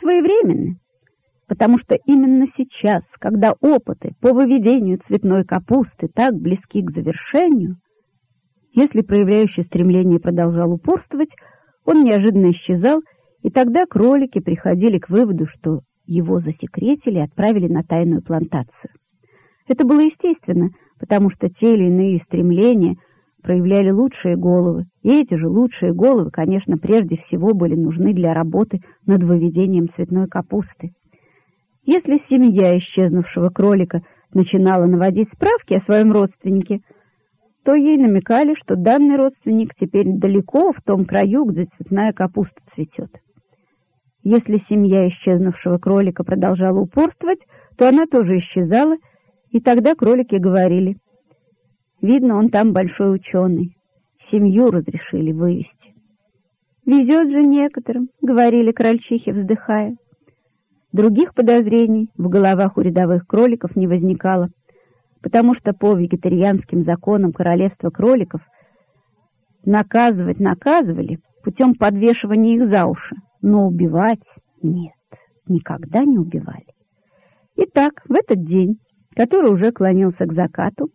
своевременны, потому что именно сейчас, когда опыты по выведению цветной капусты так близки к завершению, если проявляющий стремление продолжал упорствовать, он неожиданно исчезал, и тогда кролики приходили к выводу, что его засекретили и отправили на тайную плантацию. Это было естественно, потому что те или иные стремления проявляли лучшие головы, и эти же лучшие головы, конечно, прежде всего были нужны для работы над выведением цветной капусты. Если семья исчезнувшего кролика начинала наводить справки о своем родственнике, то ей намекали, что данный родственник теперь далеко в том краю, где цветная капуста цветет. Если семья исчезнувшего кролика продолжала упорствовать, то она тоже исчезала, и тогда кролики говорили, «Видно, он там большой ученый, семью разрешили вывести». «Везет же некоторым», — говорили крольчихи, вздыхая. Других подозрений в головах у рядовых кроликов не возникало, потому что по вегетарианским законам королевства кроликов наказывать наказывали путем подвешивания их за уши, но убивать нет, никогда не убивали. Итак, в этот день, который уже клонился к закату,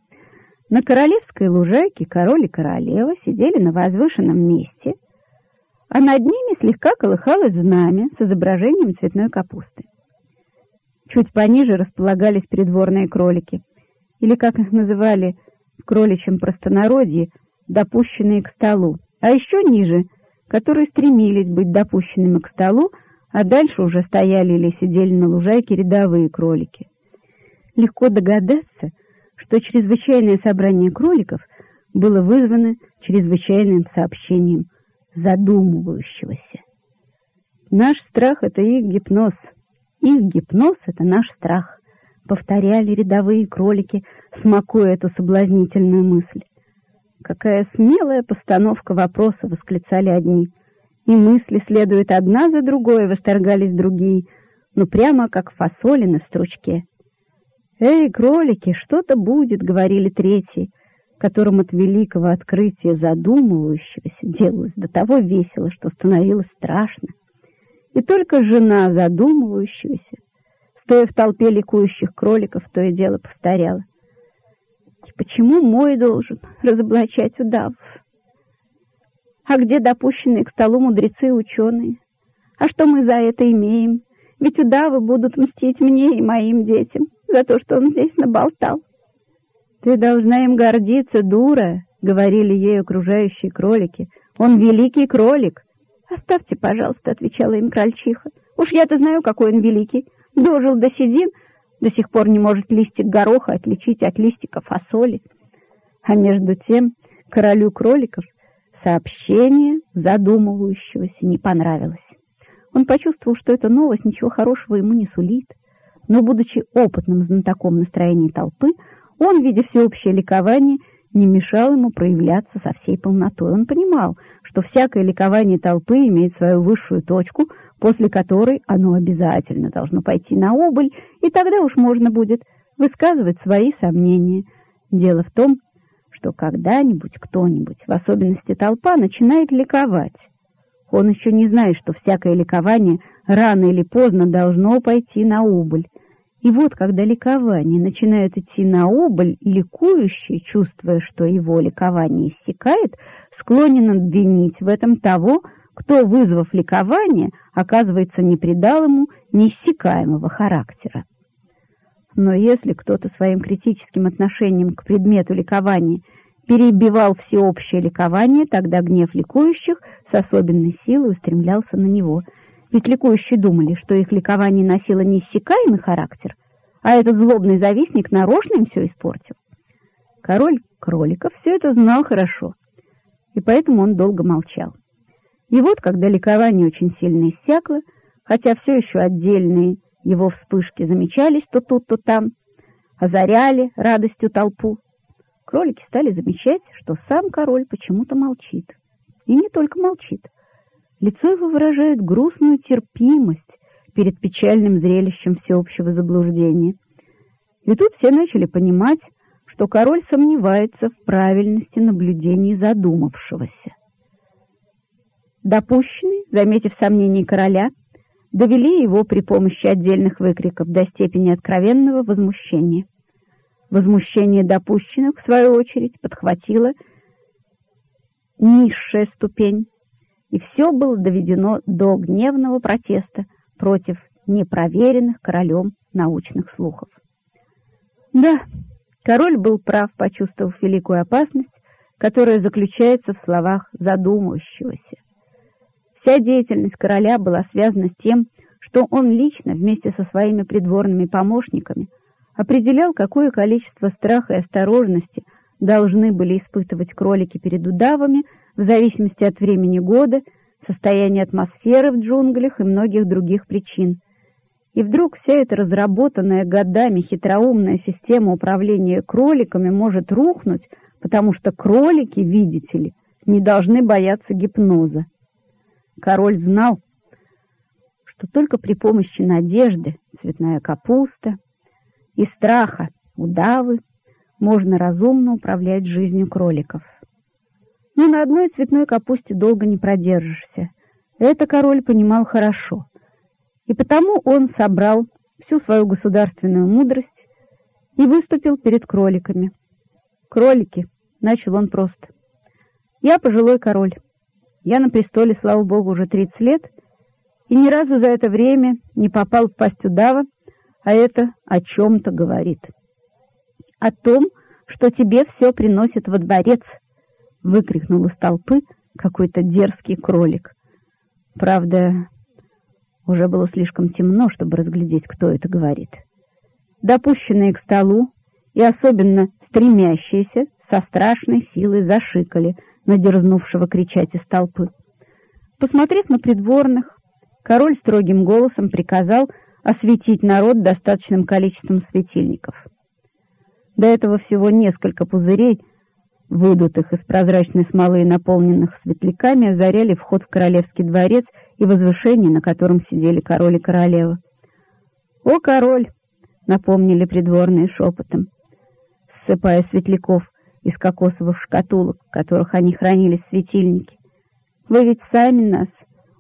на королевской лужайке король и королева сидели на возвышенном месте а над ними слегка колыхалось знамя с изображением цветной капусты. Чуть пониже располагались придворные кролики, или, как их называли в кроличьем простонародье, допущенные к столу, а еще ниже, которые стремились быть допущенными к столу, а дальше уже стояли или сидели на лужайке рядовые кролики. Легко догадаться, что чрезвычайное собрание кроликов было вызвано чрезвычайным сообщением задумывающегося. Наш страх — это их гипноз. Их гипноз — это наш страх, повторяли рядовые кролики, смакуя эту соблазнительную мысль. Какая смелая постановка вопроса, восклицали одни. И мысли следуют одна за другой, восторгались другие, ну прямо как фасоли на стручке. «Эй, кролики, что-то будет», — говорили третьи которым от великого открытия задумывающегося делалось до того весело, что становилось страшно. И только жена задумывающегося, стоя в толпе ликующих кроликов, то и дело повторяла. И почему мой должен разоблачать удавов? А где допущенные к столу мудрецы и ученые? А что мы за это имеем? Ведь удавы будут мстить мне и моим детям за то, что он здесь наболтал. «Ты должна им гордиться, дура!» — говорили ей окружающие кролики. «Он великий кролик!» «Оставьте, пожалуйста», — отвечала им крольчиха. «Уж я-то знаю, какой он великий. Дожил до седин, до сих пор не может листик гороха отличить от листика фасоли». А между тем королю кроликов сообщение задумывающегося не понравилось. Он почувствовал, что эта новость ничего хорошего ему не сулит, но, будучи опытным знатоком настроения толпы, он, видя всеобщее ликование, не мешал ему проявляться со всей полнотой. Он понимал, что всякое ликование толпы имеет свою высшую точку, после которой оно обязательно должно пойти на убыль, и тогда уж можно будет высказывать свои сомнения. Дело в том, что когда-нибудь кто-нибудь, в особенности толпа, начинает ликовать. Он еще не знает, что всякое ликование рано или поздно должно пойти на убыль. И вот, когда ликование начинает идти на убыль, ликующий, чувствуя, что его ликование иссякает, склонен обвинить в этом того, кто, вызвав ликование, оказывается, не придал ему неиссякаемого характера. Но если кто-то своим критическим отношением к предмету ликования перебивал всеобщее ликование, тогда гнев ликующих с особенной силой устремлялся на него – ведь ликующие думали, что их ликование носило неиссякаемый характер, а этот злобный завистник нарочно им все испортил. Король кроликов все это знал хорошо, и поэтому он долго молчал. И вот, когда ликование очень сильно иссякло, хотя все еще отдельные его вспышки замечались то тут, то там, озаряли радостью толпу, кролики стали замечать, что сам король почему-то молчит. И не только молчит, Лицо его выражает грустную терпимость перед печальным зрелищем всеобщего заблуждения. И тут все начали понимать, что король сомневается в правильности наблюдений задумавшегося. Допущенный, заметив сомнение короля, довели его при помощи отдельных выкриков до степени откровенного возмущения. Возмущение допущенных, в свою очередь, подхватило низшая ступень, и все было доведено до гневного протеста против непроверенных королем научных слухов. Да, король был прав, почувствовав великую опасность, которая заключается в словах задумывающегося. Вся деятельность короля была связана с тем, что он лично вместе со своими придворными помощниками определял, какое количество страха и осторожности должны были испытывать кролики перед удавами в зависимости от времени года, состояния атмосферы в джунглях и многих других причин. И вдруг вся эта разработанная годами хитроумная система управления кроликами может рухнуть, потому что кролики, видите ли, не должны бояться гипноза. Король знал, что только при помощи надежды, цветная капуста и страха, удавы, можно разумно управлять жизнью кроликов. Но на одной цветной капусте долго не продержишься. Это король понимал хорошо. И потому он собрал всю свою государственную мудрость и выступил перед кроликами. «Кролики!» — начал он просто. «Я пожилой король. Я на престоле, слава богу, уже 30 лет, и ни разу за это время не попал в пасть удава, а это о чем-то говорит. О том, что тебе все приносит во дворец, выкрикнул из толпы какой-то дерзкий кролик. Правда, уже было слишком темно, чтобы разглядеть, кто это говорит. Допущенные к столу и особенно стремящиеся со страшной силой зашикали на дерзнувшего кричать из толпы. Посмотрев на придворных, король строгим голосом приказал осветить народ достаточным количеством светильников. До этого всего несколько пузырей, выдутых из прозрачной смолы и наполненных светляками, озаряли вход в королевский дворец и возвышение, на котором сидели король и королева. «О, король!» — напомнили придворные шепотом, ссыпая светляков из кокосовых шкатулок, в которых они хранились светильники. «Вы ведь сами нас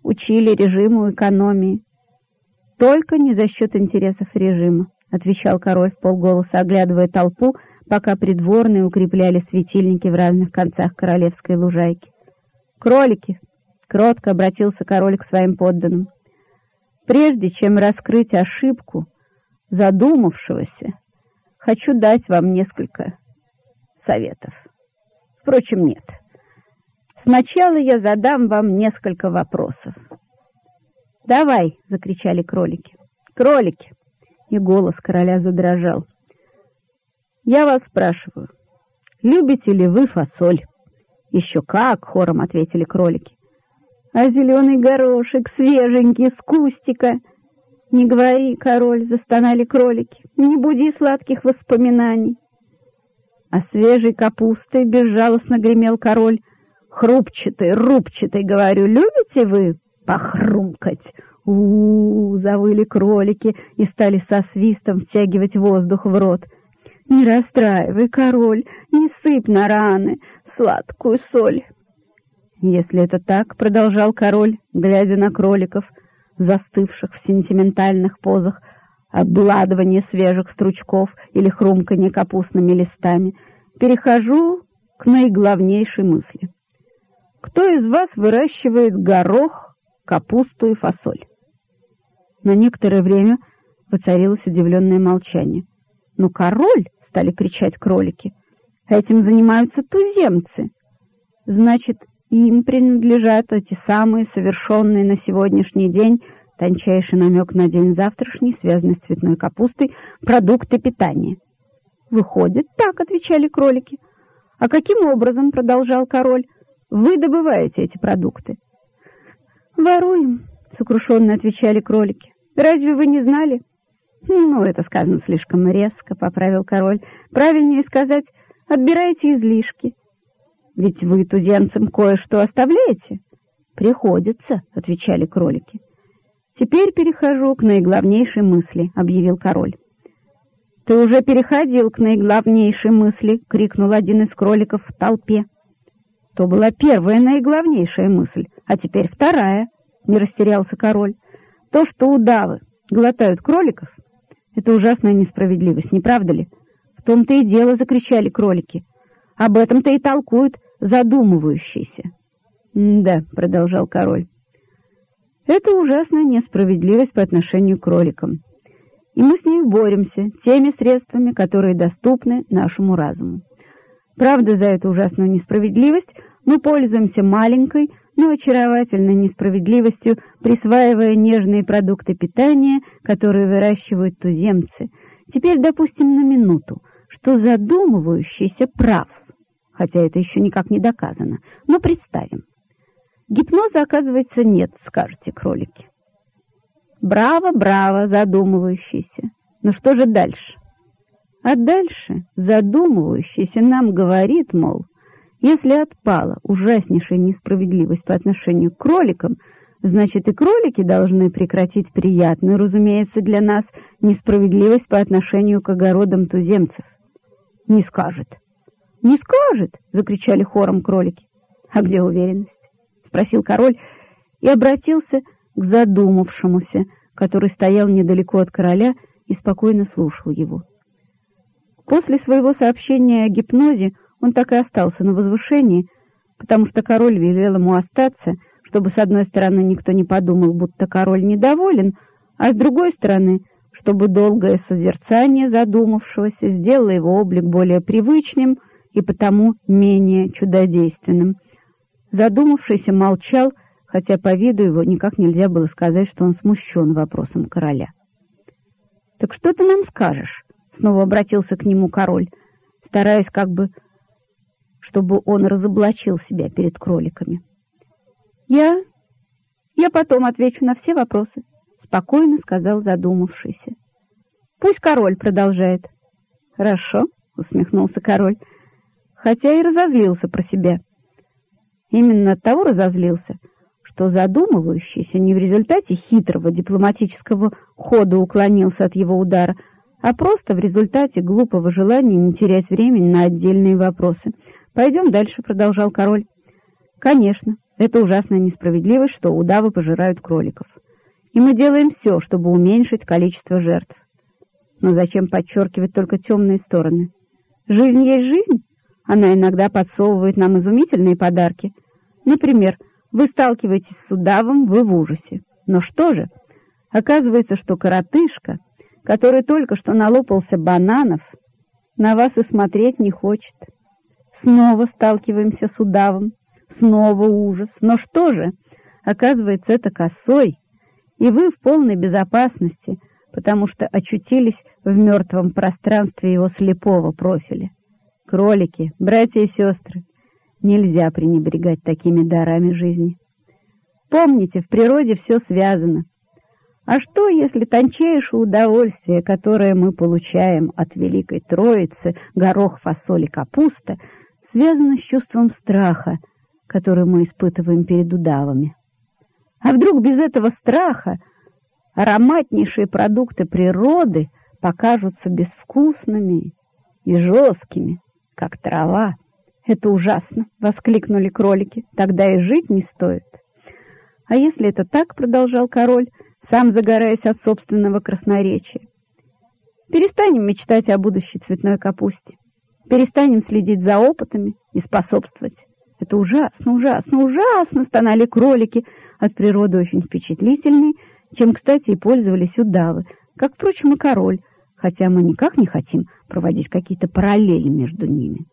учили режиму экономии». «Только не за счет интересов режима», — отвечал король в полголоса, оглядывая толпу, пока придворные укрепляли светильники в разных концах королевской лужайки. «Кролики!» — кротко обратился король к своим подданным. «Прежде чем раскрыть ошибку задумавшегося, хочу дать вам несколько советов. Впрочем, нет. Сначала я задам вам несколько вопросов. «Давай!» — закричали кролики. «Кролики!» — и голос короля задрожал. «Я вас спрашиваю, любите ли вы фасоль?» «Еще как!» — хором ответили кролики. «А зеленый горошек, свеженький, с кустика!» «Не говори, король!» — застонали кролики. «Не буди сладких воспоминаний!» А свежей капустой безжалостно гремел король. «Хрупчатый, рубчатый, говорю, любите вы?» похрумкать. У, -у, у завыли кролики и стали со свистом втягивать воздух в рот. Не расстраивай, король, не сыпь на раны сладкую соль. Если это так, продолжал король, глядя на кроликов, застывших в сентиментальных позах, обладывание свежих стручков или хрумканье капустными листами, перехожу к наиглавнейшей мысли. Кто из вас выращивает горох капусту и фасоль. На некоторое время воцарилось удивленное молчание. «Ну, король!» — стали кричать кролики. «Этим занимаются туземцы. Значит, им принадлежат эти самые совершенные на сегодняшний день тончайший намек на день завтрашний, связанный с цветной капустой, продукты питания. «Выходит, так», — отвечали кролики. «А каким образом, — продолжал король, — вы добываете эти продукты?» «Воруем», — сокрушенно отвечали кролики. «Разве вы не знали?» «Ну, это сказано слишком резко», — поправил король. «Правильнее сказать, отбираете излишки». «Ведь вы туземцам кое-что оставляете?» «Приходится», — отвечали кролики. «Теперь перехожу к наиглавнейшей мысли», — объявил король. «Ты уже переходил к наиглавнейшей мысли!» — крикнул один из кроликов в толпе. То была первая наиглавнейшая мысль, а теперь вторая, — не растерялся король. То, что удавы глотают кроликов, это ужасная несправедливость, не правда ли? В том-то и дело, закричали кролики. Об этом-то и толкуют задумывающиеся. «Да», — продолжал король, — «это ужасная несправедливость по отношению к кроликам, и мы с ней боремся теми средствами, которые доступны нашему разуму. Правда, за эту ужасную несправедливость мы пользуемся маленькой, но очаровательной несправедливостью, присваивая нежные продукты питания, которые выращивают туземцы. Теперь допустим на минуту, что задумывающийся прав, хотя это еще никак не доказано, но представим. Гипноза, оказывается, нет, скажете кролики. Браво, браво, задумывающийся. Но что же дальше? А дальше задумывающийся нам говорит, мол, если отпала ужаснейшая несправедливость по отношению к кроликам, значит и кролики должны прекратить приятную, разумеется, для нас несправедливость по отношению к огородам туземцев. Не скажет. Не скажет, закричали хором кролики. А где уверенность? спросил король и обратился к задумавшемуся, который стоял недалеко от короля и спокойно слушал его. После своего сообщения о гипнозе он так и остался на возвышении, потому что король велел ему остаться, чтобы с одной стороны никто не подумал, будто король недоволен, а с другой стороны, чтобы долгое созерцание задумавшегося сделало его облик более привычным и потому менее чудодейственным. Задумавшийся молчал, хотя по виду его никак нельзя было сказать, что он смущен вопросом короля. «Так что ты нам скажешь?» — снова обратился к нему король, стараясь как бы чтобы он разоблачил себя перед кроликами. «Я... я потом отвечу на все вопросы», — спокойно сказал задумавшийся. «Пусть король продолжает». «Хорошо», — усмехнулся король, хотя и разозлился про себя. Именно от того разозлился, что задумывающийся не в результате хитрого дипломатического хода уклонился от его удара, а просто в результате глупого желания не терять времени на отдельные вопросы — «Пойдем дальше», — продолжал король. «Конечно, это ужасная несправедливость, что удавы пожирают кроликов. И мы делаем все, чтобы уменьшить количество жертв. Но зачем подчеркивать только темные стороны? Жизнь есть жизнь. Она иногда подсовывает нам изумительные подарки. Например, вы сталкиваетесь с удавом, вы в ужасе. Но что же? Оказывается, что коротышка, который только что налопался бананов, на вас и смотреть не хочет». Снова сталкиваемся с удавом, снова ужас. Но что же? Оказывается, это косой, и вы в полной безопасности, потому что очутились в мертвом пространстве его слепого профиля. Кролики, братья и сестры, нельзя пренебрегать такими дарами жизни. Помните, в природе все связано. А что, если тончайшее удовольствие, которое мы получаем от Великой Троицы, горох, фасоль и капуста — связано с чувством страха, который мы испытываем перед удавами. А вдруг без этого страха ароматнейшие продукты природы покажутся безвкусными и жесткими, как трава? Это ужасно, — воскликнули кролики, — тогда и жить не стоит. А если это так, — продолжал король, сам загораясь от собственного красноречия, перестанем мечтать о будущей цветной капусте перестанем следить за опытами и способствовать. Это ужасно, ужасно, ужасно, стонали кролики, от природы очень впечатлительные, чем, кстати, и пользовались удавы, как, впрочем, и король, хотя мы никак не хотим проводить какие-то параллели между ними.